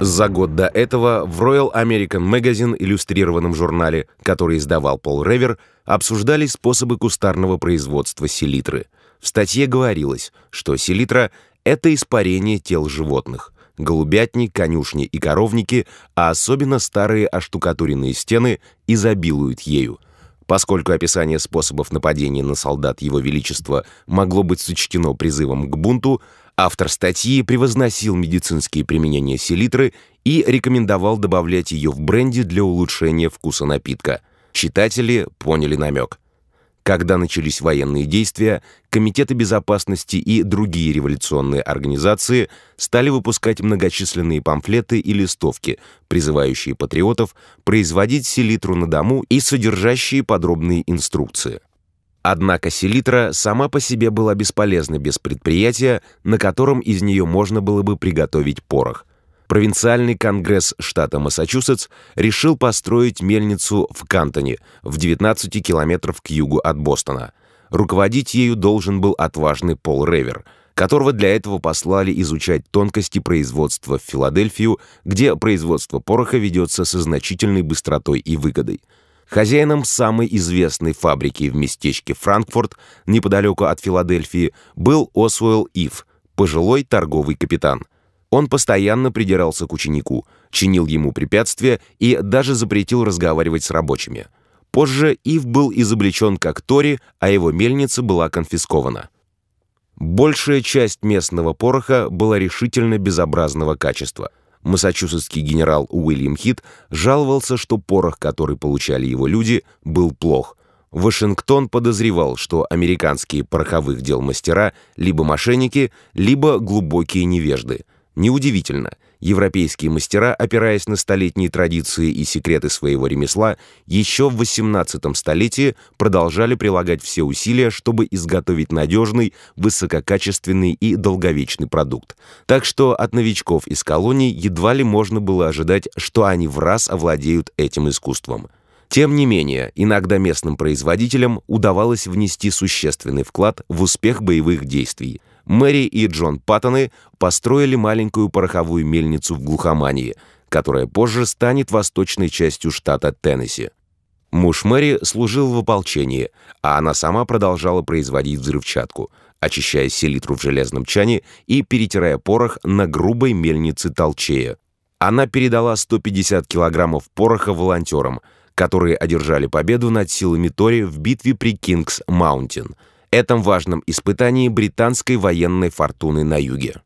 За год до этого в Royal American Magazine, иллюстрированном журнале, который издавал Пол Ревер, обсуждали способы кустарного производства селитры. В статье говорилось, что селитра — это испарение тел животных. Голубятни, конюшни и коровники, а особенно старые оштукатуренные стены, изобилуют ею. Поскольку описание способов нападения на солдат Его Величества могло быть сочтено призывом к бунту, Автор статьи превозносил медицинские применения селитры и рекомендовал добавлять ее в бренди для улучшения вкуса напитка. Читатели поняли намек. Когда начались военные действия, комитеты безопасности и другие революционные организации стали выпускать многочисленные памфлеты и листовки, призывающие патриотов производить селитру на дому и содержащие подробные инструкции. Однако селитра сама по себе была бесполезна без предприятия, на котором из нее можно было бы приготовить порох. Провинциальный конгресс штата Массачусетс решил построить мельницу в Кантоне, в 19 километров к югу от Бостона. Руководить ею должен был отважный Пол Ревер, которого для этого послали изучать тонкости производства в Филадельфию, где производство пороха ведется со значительной быстротой и выгодой. Хозяином самой известной фабрики в местечке Франкфурт, неподалеку от Филадельфии, был Осуэлл Ив, пожилой торговый капитан. Он постоянно придирался к ученику, чинил ему препятствия и даже запретил разговаривать с рабочими. Позже Ив был изобличен как Тори, а его мельница была конфискована. Большая часть местного пороха была решительно безобразного качества – Массачусетский генерал Уильям Хит жаловался, что порох, который получали его люди, был плох. Вашингтон подозревал, что американские пороховых дел мастера либо мошенники, либо глубокие невежды. Неудивительно – Европейские мастера, опираясь на столетние традиции и секреты своего ремесла, еще в XVIII столетии продолжали прилагать все усилия, чтобы изготовить надежный, высококачественный и долговечный продукт. Так что от новичков из колоний едва ли можно было ожидать, что они в раз овладеют этим искусством. Тем не менее, иногда местным производителям удавалось внести существенный вклад в успех боевых действий. Мэри и Джон Паттоны построили маленькую пороховую мельницу в глухомании, которая позже станет восточной частью штата Теннесси. Муж Мэри служил в ополчении, а она сама продолжала производить взрывчатку, очищая селитру в железном чане и перетирая порох на грубой мельнице толчея. Она передала 150 килограммов пороха волонтерам, которые одержали победу над силами Тори в битве при Кингс-Маунтин – этом важном испытании британской военной фортуны на юге.